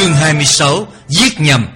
Chương 26 Giết nhầm.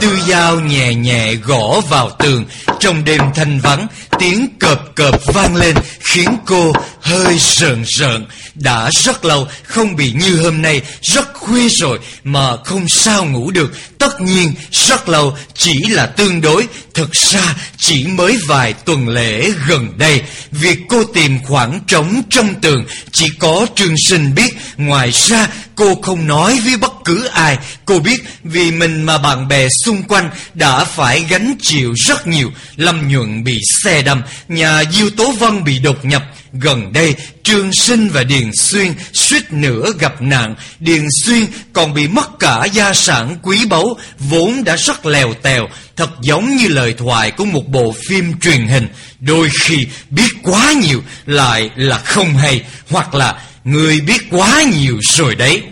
Tư dao nhẹ nhẹ gõ vào tường trong đêm thanh vắng Tiếng cợp cợp vang lên Khiến cô hơi sợn sợn Đã rất lâu, không bị như hôm nay, Rất khuya rồi, Mà không sao ngủ được. Tất nhiên, rất lâu, chỉ là tương đối. Thực ra, chỉ mới vài tuần lễ gần đây, Việc cô tìm khoảng trống trong tường, Chỉ có Trương Sinh biết. Ngoài ra, cô không nói với bất cứ ai. Cô biết, vì mình mà bạn bè xung quanh Đã phải gánh chịu rất nhiều. Lâm Nhuận bị xe đâm, Nhà Diêu Tố Vân bị đột nhập. Gần đây, Trương Sinh và Điền Xuyên suýt nữa gặp nạn. Điền Xuyên còn bị mất cả gia sản quý báu, Vốn đã rất lèo tèo, Thật giống như lời thoại của một bộ phim truyền hình. Đôi khi biết quá nhiều lại là không hay, Hoặc là người biết quá nhiều rồi đấy.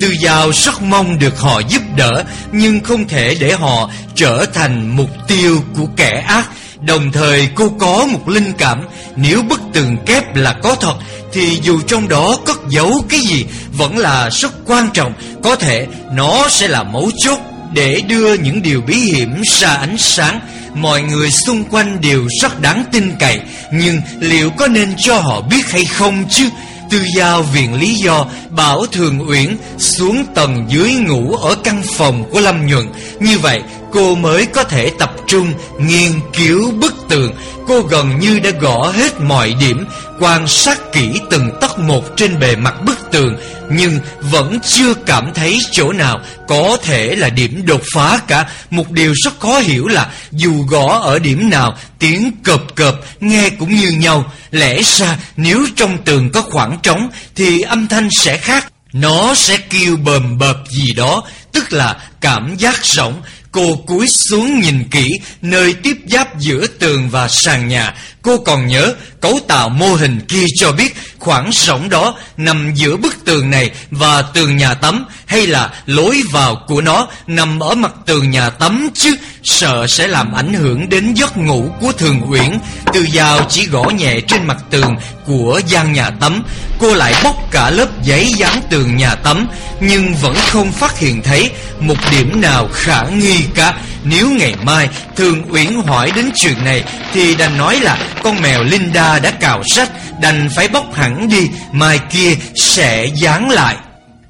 Tư Giao rất mong được họ giúp đỡ, Nhưng không thể để họ trở thành mục tiêu của kẻ ác. Đồng thời cô có một linh cảm, Nếu bức tường kép là có thật, Thì dù trong đó cất giấu cái gì Vẫn là rất quan trọng. Có thể nó sẽ là mấu chốt Để đưa những điều bí hiểm ra ánh sáng. Mọi người xung quanh đều rất đáng tin cậy, Nhưng liệu có nên cho họ biết hay không chứ? Tư Giao viện lý do bảo Thường Uyển xuống tầng dưới ngủ ở căn phòng của Lâm Nhuận. Như vậy cô mới có thể tập trung nghiên cứu bức tường. Cô gần như đã gõ hết mọi điểm, quan sát kỹ từng tấc một trên bề mặt bức tường, nhưng vẫn chưa cảm thấy chỗ nào có thể là điểm đột phá cả. Một điều rất khó hiểu là dù gõ ở điểm nào, tiếng cộp cộp nghe cũng như nhau. Lẽ ra nếu trong tường có khoảng trống thì âm thanh sẽ khác. Nó sẽ kêu bờm bợp gì đó, tức là cảm giác rỗng. Cô cúi xuống nhìn kỹ nơi tiếp giáp giữa tường và sàn nhà. Cô còn nhớ, cấu tạo mô hình kia cho biết khoảng rỗng đó nằm giữa bức tường này và tường nhà tắm, hay là lối vào của nó nằm ở mặt tường nhà tắm chứ, sợ sẽ làm ảnh hưởng đến giấc ngủ của Thường Uyển. Từ dao chỉ gõ nhẹ trên mặt tường của gian nhà tắm. Cô lại bóc cả lớp giấy dán tường nhà tắm, nhưng vẫn không phát hiện thấy một điểm nào khả nghi cả. Nếu ngày mai Thường Uyển hỏi đến chuyện này thì đành nói là con mèo Linda đã cào sách, đành phải bóc hẳn đi, mai kia sẽ dán lại.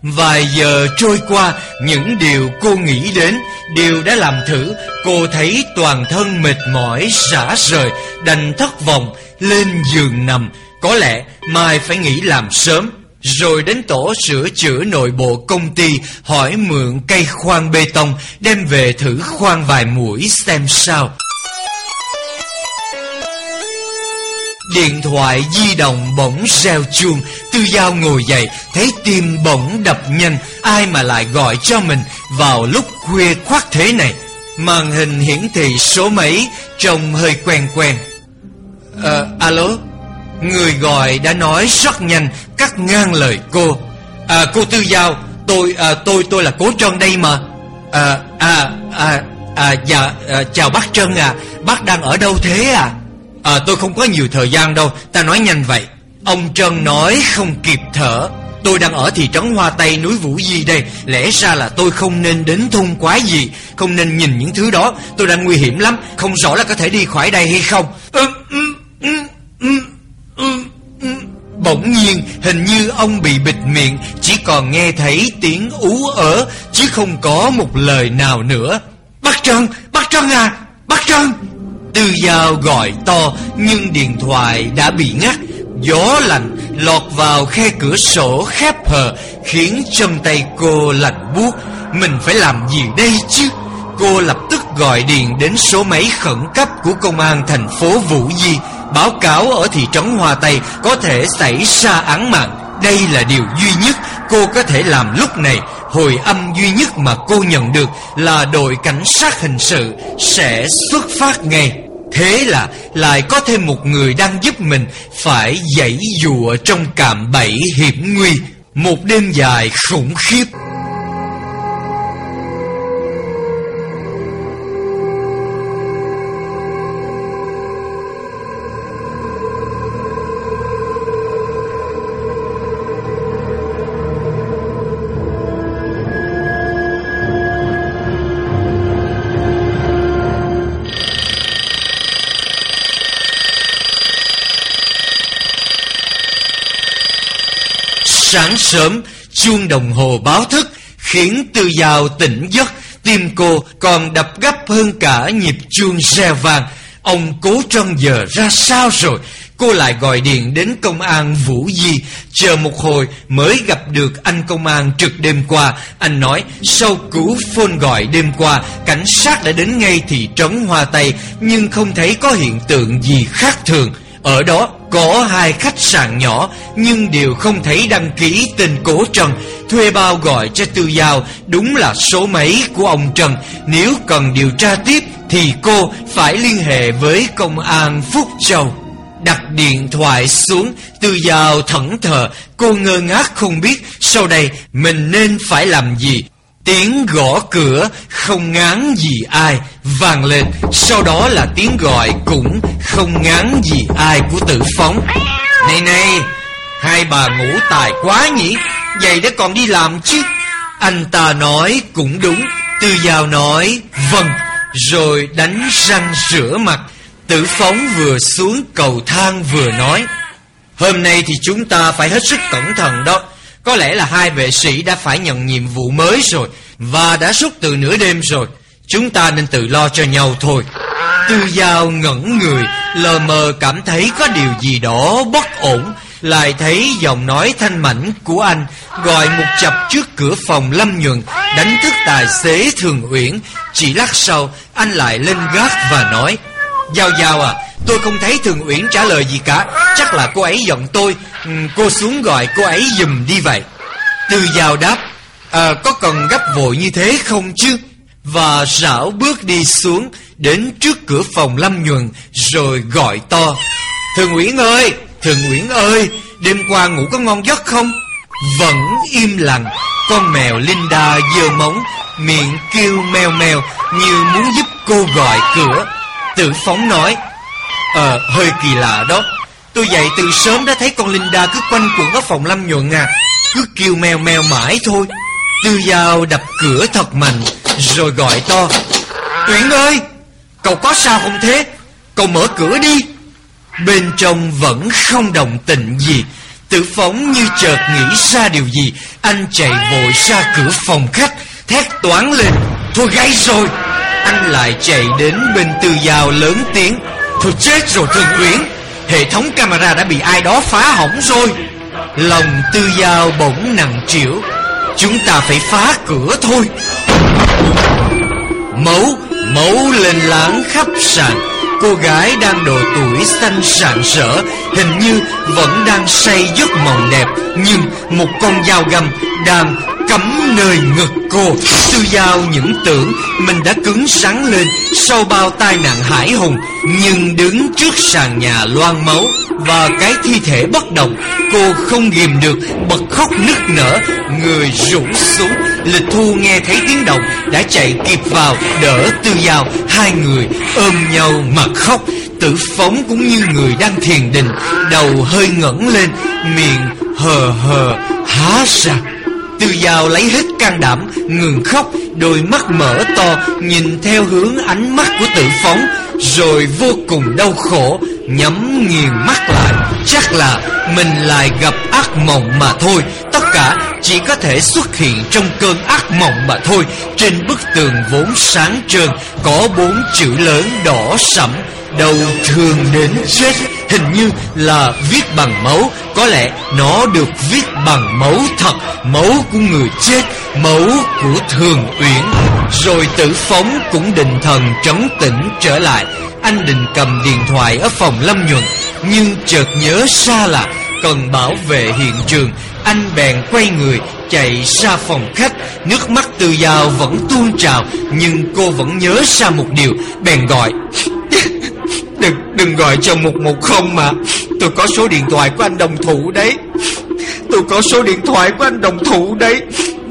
Vài giờ trôi qua, những điều cô nghĩ đến đều đã làm thử. Cô thấy toàn thân mệt mỏi, rã rời, đành thất vọng, lên giường nằm. Có lẽ mai phải nghỉ làm sớm. Rồi đến tổ sửa chữa nội bộ công ty Hỏi mượn cây khoan bê tông Đem về thử khoan vài mũi xem sao. Điện thoại di động bỗng reo chuông Tư Giao ngồi dậy Thấy tim bỗng đập nhanh Ai mà lại gọi cho mình Vào lúc khuya khoát thế này. Màn hình hiển thị số mấy Trông hơi quen quen. Ờ, alo? Người gọi đã nói rất nhanh Cắt ngang lời cô. À cô Tư Giao Tôi à, tôi tôi là Cố Trân đây mà. À à à, à dạ à, chào bác Trân à. Bác đang ở đâu thế à? À tôi không có nhiều thời gian đâu Ta nói nhanh vậy. Ông Trân nói không kịp thở. Tôi đang ở thị trấn Hoa Tây núi Vũ Di đây. Lẽ ra là tôi không nên đến thôn quái gì Không nên nhìn những thứ đó. Tôi đang nguy hiểm lắm Không rõ là có thể đi khỏi đây hay không. Ừ, ừ, ừ, ừ, ừ. Bỗng nhiên hình như ông bị bịt miệng Chỉ còn nghe thấy tiếng ú ớ Chứ không có một lời nào nữa. Bác Trân, bác Trân à, bác Trân. Tư Giao gọi to nhưng điện thoại đã bị ngắt. Gió lạnh lọt vào khe cửa sổ khép hờ Khiến chân tay cô lạnh buốt. Mình phải làm gì đây chứ? Cô lập tức gọi điện đến số máy khẩn cấp của công an thành phố Vũ Di. Báo cáo ở thị trấn Hoa Tây có thể xảy ra án mạng. Đây là điều duy nhất cô có thể làm lúc này. Hồi âm duy nhất mà cô nhận được là đội cảnh sát hình sự sẽ xuất phát ngay. Thế là lại có thêm một người đang giúp mình Phải dãy dụa trong cạm bẫy hiểm nguy. Một đêm dài khủng khiếp. Sáng sớm, chuông đồng hồ báo thức khiến Tư Giao tỉnh giấc, tim cô còn đập gấp hơn cả nhịp chuông xe vàng. Ông cố trong giờ ra sao rồi? Cô lại gọi điện đến công an Vũ Di Chờ một hồi mới gặp được anh công an trực đêm qua Anh nói sau cú phone gọi đêm qua Cảnh sát đã đến ngay thị trấn Hoa Tây Nhưng không thấy có hiện tượng gì khác thường ở đó có hai khách sạn nhỏ, Nhưng đều không thấy đăng ký tên cố Trần. Thuê bao gọi cho Tư Giao, Đúng là số máy của ông Trần. Nếu cần điều tra tiếp, Thì cô phải liên hệ với công an Phúc Châu. Đặt điện thoại xuống, Tư Giao thẫn thờ. Cô ngơ ngác không biết, Sau đây mình nên phải làm gì? Tiếng gõ cửa không ngán gì ai vang lên. Sau đó là tiếng gọi cũng không ngán gì ai của tử phóng. Này này, Hai bà ngủ tài quá nhỉ? Vậy đã còn đi làm chứ. Anh ta nói cũng đúng. Tư Giao nói vâng. Rồi đánh răng rửa mặt. Tử phóng vừa xuống cầu thang vừa nói, Hôm nay thì chúng ta phải hết sức cẩn thận đó có lẽ là hai vệ sĩ đã phải nhận nhiệm vụ mới rồi Và đã suốt từ nửa đêm rồi. Chúng ta nên tự lo cho nhau thôi. Tư Giao ngẩn người, Lờ mờ cảm thấy có điều gì đó bất ổn. Lại thấy giọng nói thanh mảnh của anh Gọi một chập trước cửa phòng Lâm Nhuận, Đánh thức tài xế Thường Uyển. Chỉ lát sau, anh lại lên gác và nói, Giao Giao à Tôi không thấy Thường Uyển trả lời gì cả. Chắc là cô ấy giận tôi. Ừ, cô xuống gọi cô ấy dùm đi vậy. Từ vào đáp à, Có cần gấp vội như thế không chứ? Và rảo bước đi xuống Đến trước cửa phòng Lâm nhuận Rồi gọi to Thường Uyển ơi Thường Uyển ơi Đêm qua ngủ có ngon giấc không? Vẫn im lặng Con mèo Linda giơ móng Miệng kêu meo meo Như muốn giúp cô gọi cửa. Tử phóng nói Ờ hơi kỳ lạ đó. Tôi dậy từ sớm đã thấy con Linda cứ quanh quẩn ở phòng Lâm Nhuận à. Cứ kêu mèo mèo mãi thôi. Tư Giao đập cửa thật mạnh, Rồi gọi to. Tuyển ơi, Cậu có sao không thế? Cậu mở cửa đi. Bên trong vẫn không đồng tình gì. Tử phóng như chợt nghĩ ra điều gì. Anh chạy vội ra cửa phòng khách, Thét toán lên. Thôi gây rồi. Anh lại chạy đến bên Tư dao lớn tiếng. Thôi chết rồi Trương Uyển Hệ thống camera đã bị ai đó phá hỏng rồi. Lòng tư giao bỗng nặng trĩu. Chúng ta phải phá cửa thôi. Mẫu Mẫu lên láng khắp sàn. Cô gái đang độ tuổi xanh sạng sỡ, Hình như vẫn đang say giấc mộng đẹp. Nhưng một con dao găm đang cắm nơi ngực cô. Tư Giao những tưởng mình đã cứng rắn lên Sau bao tai nạn hải hùng, Nhưng đứng trước sàn nhà loang máu Và cái thi thể bất động, Cô không ghim được bật khóc nức nở. Người rũ xuống, Lịch thu nghe thấy tiếng động, Đã chạy kịp vào, đỡ Tư Giao. Hai người ôm nhau mà khóc. Tử phóng cũng như người đang thiền định, Đầu hơi ngẩng lên, Miệng hờ hờ há ra từ Giao lấy hết can đảm, Ngừng khóc, Đôi mắt mở to, Nhìn theo hướng ánh mắt của tử phóng, Rồi vô cùng đau khổ, Nhắm nghiền mắt lại. Chắc là mình lại gặp ác mộng mà thôi. Tất cả chỉ có thể xuất hiện trong cơn ác mộng mà thôi. Trên bức tường vốn sáng trơn, Có bốn chữ lớn đỏ sẫm Đầu thường đến chết, Hình như là viết bằng máu. Có lẽ nó được viết bằng máu thật, Máu của người chết, Máu của Thường Uyển. Rồi tử phóng cũng định thần trấn tĩnh trở lại. Anh định cầm điện thoại ở phòng Lâm Nhuận, Nhưng chợt nhớ xa là Cần bảo vệ hiện trường. Anh bèn quay người, chạy ra phòng khách. Nước mắt từ dao vẫn tuôn trào, Nhưng cô vẫn nhớ ra một điều. Bèn gọi Đừng đừng gọi cho 110 mà. Tôi có số điện thoại của anh đồng thủ đấy. Tôi có số điện thoại của anh đồng thủ đấy.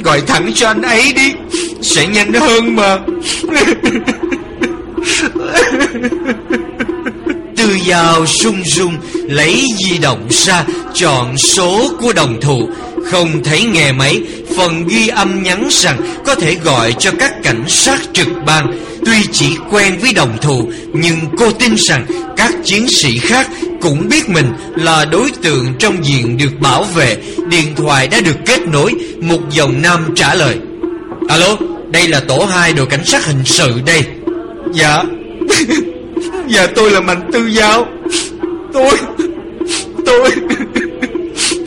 Gọi thẳng cho anh ấy đi. Sẽ nhanh hơn mà. Tư Giao sung sung, lấy di động ra, chọn số của đồng thủ. Không thấy nghe máy Phần ghi âm nhắn rằng có thể gọi cho các cảnh sát trực ban. Tuy chỉ quen với đồng thủ Nhưng cô tin rằng các chiến sĩ khác cũng biết mình là đối tượng trong diện được bảo vệ. Điện thoại đã được kết nối Một dòng nam trả lời. Alo, đây là tổ 2 đội cảnh sát hình sự đây. Dạ. Dạ tôi là Mạnh Tư giáo. Tôi Tôi.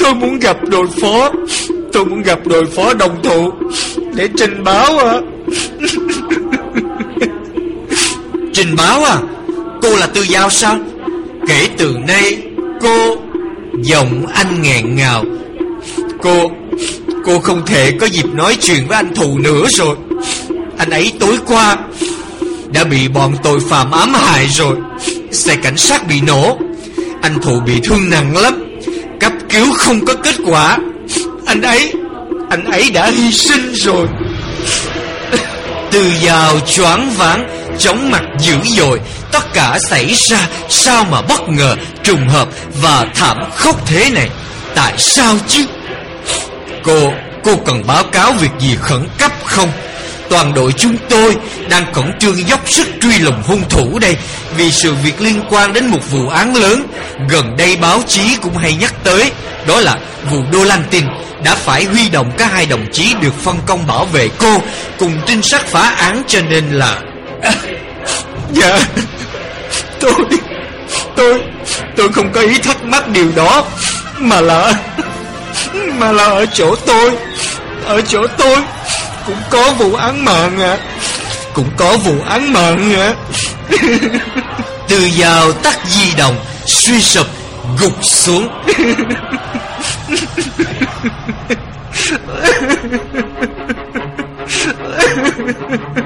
Tôi muốn gặp đội phó. Tôi muốn gặp đội phó đồng thụ Để trình báo à Trình báo à? Cô là Tư Giao sao? Kể từ nay, Cô Giọng anh nghẹn ngào. Cô Cô không thể có dịp nói chuyện với anh Thù nữa rồi. Anh ấy tối qua Đã bị bọn tội phạm ám hại rồi. Xe cảnh sát bị nổ. Anh Thù bị thương nặng lắm cứu không có kết quả. Anh ấy Anh ấy đã hy sinh rồi. Từ giàu choáng váng, Chóng mặt dữ dội, Tất cả xảy ra Sao mà bất ngờ, Trùng hợp Và thảm khốc thế này. Tại sao chứ? Cô Cô cần báo cáo việc gì khẩn cấp không? Toàn đội chúng tôi Đang khẩn trương dốc sức truy lùng hung thủ đây. Vì sự việc liên quan đến một vụ án lớn, Gần đây báo chí cũng hay nhắc tới, Đó là vụ Đô Lan Tin Đã phải huy động các hai đồng chí Được phân công bảo vệ cô Cùng trinh sát phá án cho nên là Dạ. Tôi Tôi Tôi không có ý thắc mắc điều đó, Mà là Mà là ở chỗ tôi, Ở chỗ tôi. Cũng có vụ án mạng à Cũng có vụ án mạng à Từ vào tắt di động Suy sụp Gục xuống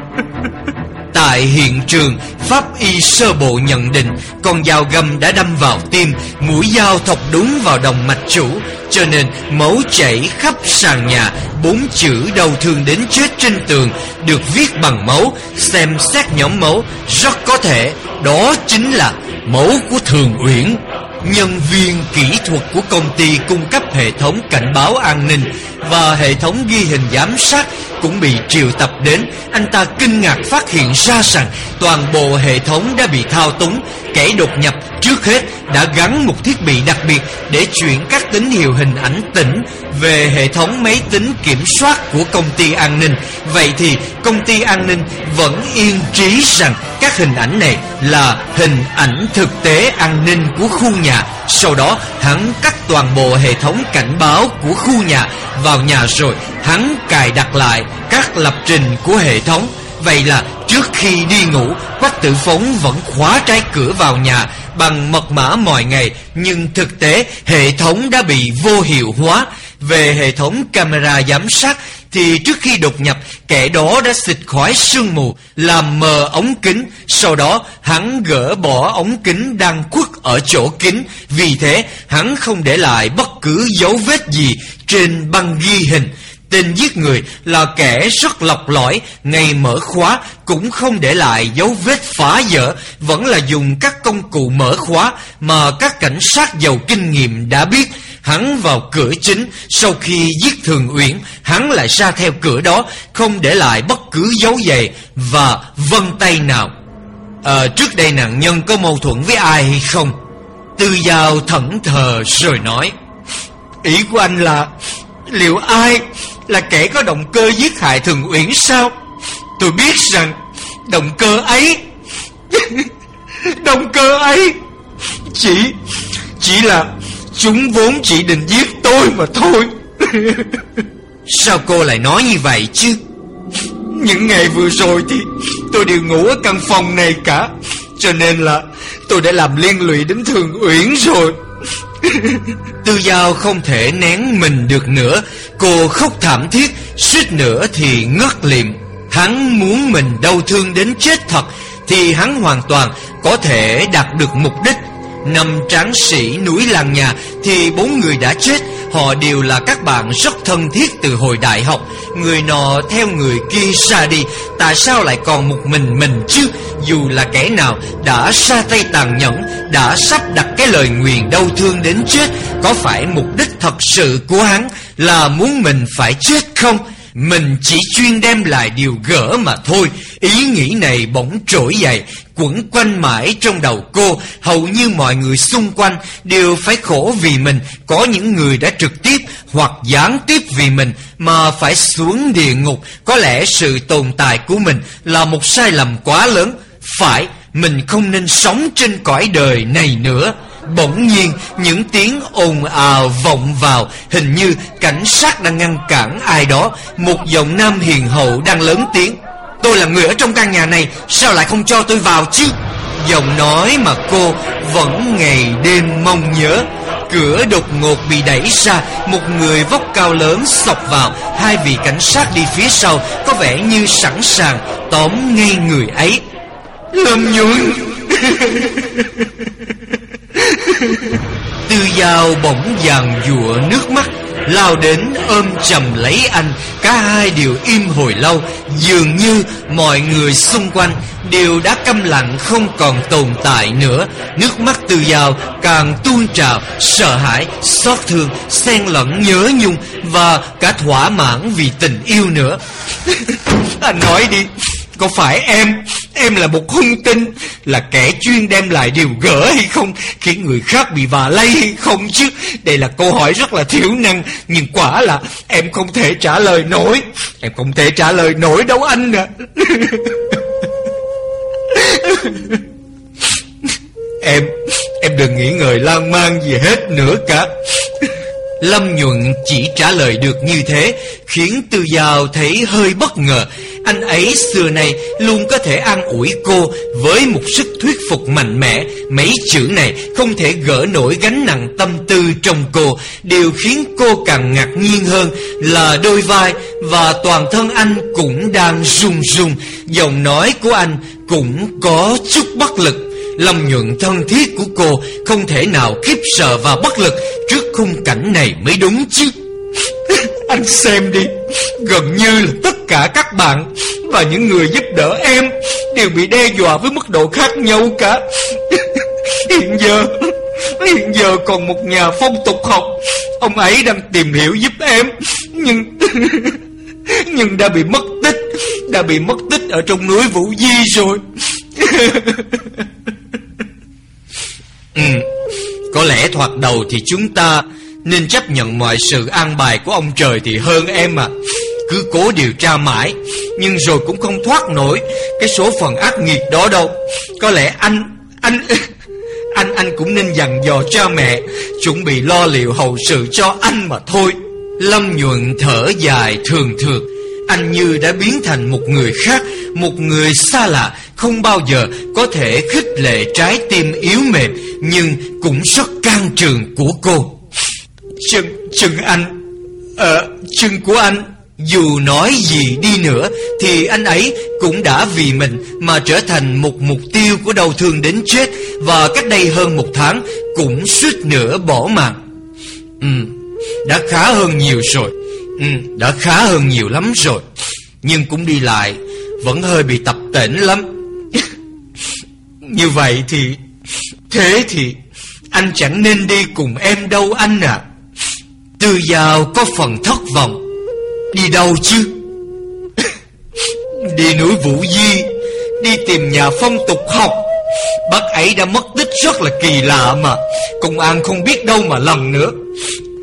Tại hiện trường, pháp y sơ bộ nhận định con dao găm đã đâm vào tim, mũi dao thọc đúng vào động mạch chủ, cho nên máu chảy khắp sàn nhà. Bốn chữ đau thương đến chết trên tường được viết bằng máu, xem xét nhóm máu, rất có thể đó chính là máu của Thường Uyển. Nhân viên kỹ thuật của công ty cung cấp hệ thống cảnh báo an ninh và hệ thống ghi hình giám sát cũng bị triệu tập đến. Anh ta kinh ngạc phát hiện ra rằng toàn bộ hệ thống đã bị thao túng. Kẻ đột nhập trước hết đã gắn một thiết bị đặc biệt để chuyển các tín hiệu hình ảnh tỉnh về hệ thống máy tính kiểm soát của công ty an ninh. Vậy thì công ty an ninh vẫn yên trí rằng các hình ảnh này là hình ảnh thực tế an ninh của khu nhà. Sau đó, hắn cắt toàn bộ hệ thống cảnh báo của khu nhà vào nhà rồi hắn cài đặt lại các lập trình của hệ thống. Vậy là trước khi đi ngủ, Quách Tử Phóng vẫn khóa trái cửa vào nhà bằng mật mã mọi ngày, nhưng thực tế hệ thống đã bị vô hiệu hóa. Về hệ thống camera giám sát thì trước khi đột nhập, kẻ đó đã xịt khói sương mù, làm mờ ống kính. Sau đó, hắn gỡ bỏ ống kính đang khuất ở chỗ kính. Vì thế, hắn không để lại bất cứ dấu vết gì trên băng ghi hình. Tên giết người là kẻ rất lọc lõi, ngày mở khóa cũng không để lại dấu vết phá dở, vẫn là dùng các công cụ mở khóa mà các cảnh sát giàu kinh nghiệm đã biết. Hắn vào cửa chính, sau khi giết Thường Uyển, hắn lại ra theo cửa đó, không để lại bất cứ dấu giày và vân tay nào. À, trước đây nạn nhân có mâu thuẫn với ai hay không? Tư Giao thẫn thờ rồi nói, Ý của anh là Liệu ai là kẻ có động cơ giết hại Thường Uyển sao? Tôi biết rằng Động cơ ấy, Động cơ ấy Chỉ Chỉ là Chúng vốn chỉ định giết tôi mà thôi. Sao cô lại nói như vậy chứ? Những ngày vừa rồi thì Tôi đều ngủ ở căn phòng này cả, Cho nên là Tôi đã làm liên lụy đến Thường Uyển rồi. Tư Giao không thể nén mình được nữa. Cô khóc thảm thiết, Suýt nữa thì ngất liệm. Hắn muốn mình đau thương đến chết thật Thì hắn hoàn toàn có thể đạt được mục đích. Năm tráng sĩ núi làng nhà Thì bốn người đã chết Họ đều là các bạn rất thân thiết từ hồi đại học. Người nọ theo người kia ra đi, Tại sao lại còn một mình mình chứ? Dù là kẻ nào đã xa tay tàn nhẫn, Đã sắp đặt cái lời nguyền đau thương đến chết, Có phải mục đích thật sự của hắn Là muốn mình phải chết không? Mình chỉ chuyên đem lại điều gỡ mà thôi. Ý nghĩ này bỗng trỗi dậy Quẩn quanh mãi trong đầu cô. Hầu như mọi người xung quanh Đều phải khổ vì mình. Có những người đã trực tiếp Hoặc gián tiếp vì mình Mà phải xuống địa ngục. Có lẽ sự tồn tại của mình Là một sai lầm quá lớn. Phải, Mình không nên sống trên cõi đời này nữa. Bỗng nhiên, những tiếng ồn ào vọng vào. Hình như cảnh sát đang ngăn cản ai đó. Một giọng nam hiền hậu đang lớn tiếng. Tôi là người ở trong căn nhà này, Sao lại không cho tôi vào chứ? Giọng nói mà cô vẫn ngày đêm mong nhớ. Cửa đột ngột bị đẩy ra, Một người vóc cao lớn sọc vào. Hai vị cảnh sát đi phía sau, Có vẻ như sẵn sàng tóm ngay người ấy. Lâm nhuận Tư dao bỗng vàng dụa nước mắt. Lao đến ôm chầm lấy anh. Cả hai đều im hồi lâu Dường như mọi người xung quanh Đều đã câm lặng không còn tồn tại nữa. Nước mắt từ dào càng tuôn trào Sợ hãi, xót thương Xen lẫn nhớ nhung Và cả thỏa mãn vì tình yêu nữa. Anh nói đi có phải em Em là một hung tinh. Là kẻ chuyên đem lại điều gỡ hay không? Khiến người khác bị vạ lây hay không chứ? Đây là câu hỏi rất là thiểu năng, Nhưng quả là em không thể trả lời nổi. Em không thể trả lời nổi đâu anh à Em Em đừng nghĩ ngợi lan man gì hết nữa cả. Lâm Nhuận chỉ trả lời được như thế, Khiến Tư Giao thấy hơi bất ngờ. Anh ấy xưa nay luôn có thể an ủi cô Với một sức thuyết phục mạnh mẽ. Mấy chữ này không thể gỡ nổi gánh nặng tâm tư trong cô. Điều khiến cô càng ngạc nhiên hơn Là đôi vai và toàn thân anh cũng đang run run. Giọng nói của anh cũng có chút bất lực. Lâm nhuận thân thiết của cô Không thể nào khiếp sợ và bất lực Trước khung cảnh này mới đúng chứ. Anh xem đi, Gần như là tất cả các bạn Và những người giúp đỡ em Đều bị đe dọa với mức độ khác nhau cả. Hiện giờ Hiện giờ còn một nhà phong tục học. Ông ấy đang tìm hiểu giúp em Nhưng Nhưng đã bị mất tích Đã bị mất tích ở trong núi Vũ Di rồi. Ừ, Có lẽ thoạt đầu thì chúng ta Nên chấp nhận mọi sự an bài của ông trời thì hơn em à. Cứ cố điều tra mãi. Nhưng rồi cũng không thoát nổi Cái số phận ác nghiệt đó đâu. Có lẽ anh Anh Anh anh cũng nên dặn dò cha mẹ Chuẩn bị lo liệu hậu sự cho anh mà thôi. Lâm nhuận thở dài thường thường. Anh như đã biến thành một người khác Một người xa lạ Không bao giờ có thể khích lệ trái tim yếu mềm Nhưng cũng rất can trường của cô. Chân, chân anh Ờ, chân của anh. Dù nói gì đi nữa Thì anh ấy cũng đã vì mình Mà trở thành một mục tiêu của đau thương đến chết Và cách đây hơn một tháng Cũng suýt nữa bỏ mạng. Ừ đã khá hơn nhiều rồi. Ừ, Đã khá hơn nhiều lắm rồi. Nhưng cũng đi lại Vẫn hơi bị tập tỉnh lắm. Như vậy thì Thế thì Anh chẳng nên đi cùng em đâu anh à Từ giàu có phần thất vọng. Đi đâu chứ? Đi núi Vũ Di, Đi tìm nhà phong tục học. Bác ấy đã mất tích rất là kỳ lạ mà. Công an không biết đâu mà lần nữa.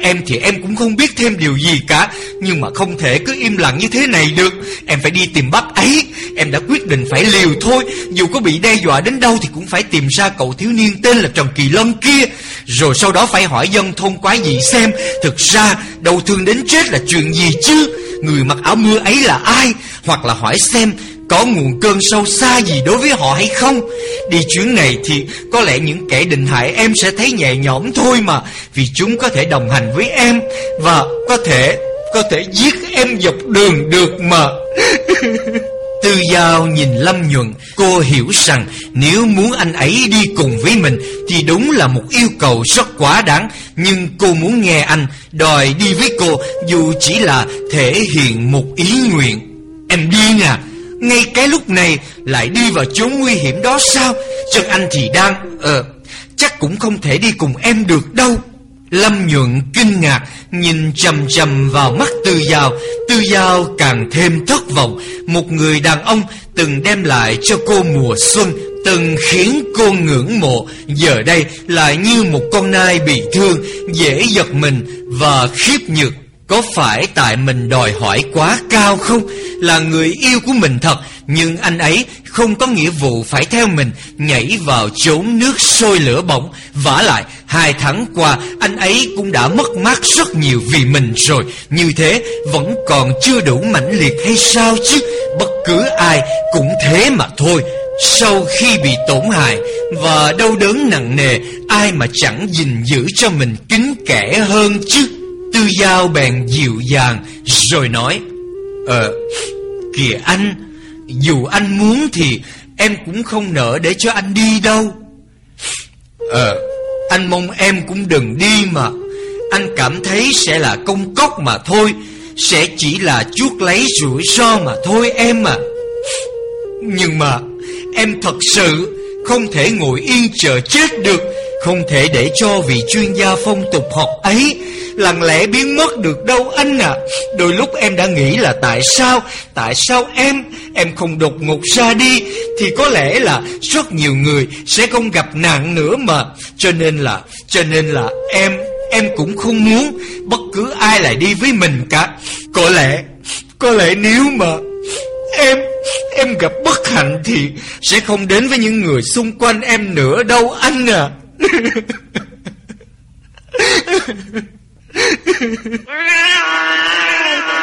Em thì em cũng không biết thêm điều gì cả, Nhưng mà không thể cứ im lặng như thế này được. Em phải đi tìm bác ấy, Em đã quyết định phải liều thôi. Dù có bị đe dọa đến đâu Thì cũng phải tìm ra cậu thiếu niên tên là Trần Kỳ lân kia. Rồi sau đó phải hỏi dân thôn quái gì xem, Thực ra đầu thương đến chết là chuyện gì chứ? Người mặc áo mưa ấy là ai? Hoặc là hỏi xem có nguồn cơn sâu xa gì đối với họ hay không? Đi chuyến này thì có lẽ những kẻ định hại em sẽ thấy nhẹ nhõm thôi mà Vì chúng có thể đồng hành với em Và có thể, có thể giết em dọc đường được mà. Tư Giao nhìn Lâm Nhuận Cô hiểu rằng nếu muốn anh ấy đi cùng với mình Thì đúng là một yêu cầu rất quá đáng Nhưng cô muốn nghe anh đòi đi với cô Dù chỉ là thể hiện một ý nguyện. Em điên à? Ngay cái lúc này lại đi vào chốn nguy hiểm đó sao? Chân anh thì đang Ờ chắc cũng không thể đi cùng em được đâu. Lâm nhuận kinh ngạc, Nhìn chầm chầm vào mắt Tư Giao. Tư Giao càng thêm thất vọng. Một người đàn ông từng đem lại cho cô mùa xuân, Từng khiến cô ngưỡng mộ. Giờ đây lại như một con nai bị thương, Dễ giật mình và khiếp nhược có phải tại mình đòi hỏi quá cao không? Là người yêu của mình thật. Nhưng anh ấy không có nghĩa vụ phải theo mình. Nhảy vào chốn nước sôi lửa bỏng. Vả lại, hai tháng qua, Anh ấy cũng đã mất mát rất nhiều vì mình rồi. Như thế, vẫn còn chưa đủ mãnh liệt hay sao chứ? Bất cứ ai cũng thế mà thôi. Sau khi bị tổn hại và đau đớn nặng nề, Ai mà chẳng gìn giữ cho mình kính kẻ hơn chứ? Tư Giao bèn dịu dàng rồi nói Ờ, kìa anh, dù anh muốn thì em cũng không nỡ để cho anh đi đâu. Ờ, anh mong em cũng đừng đi mà. Anh cảm thấy sẽ là công cốc mà thôi Sẽ chỉ là chuốt lấy rủi ro mà thôi em à. Nhưng mà em thật sự không thể ngồi yên chờ chết được không thể để cho vị chuyên gia phong tục học ấy lặng lẽ biến mất được đâu, anh à Đôi lúc em đã nghĩ là tại sao Tại sao em Em không đột ngột ra đi? Thì có lẽ là rất nhiều người Sẽ không gặp nạn nữa mà. Cho nên là, Cho nên là em Em cũng không muốn Bất cứ ai lại đi với mình cả. Có lẽ Có lẽ nếu mà Em Em gặp bất hạnh thì Sẽ không đến với những người xung quanh em nữa đâu, anh à Ha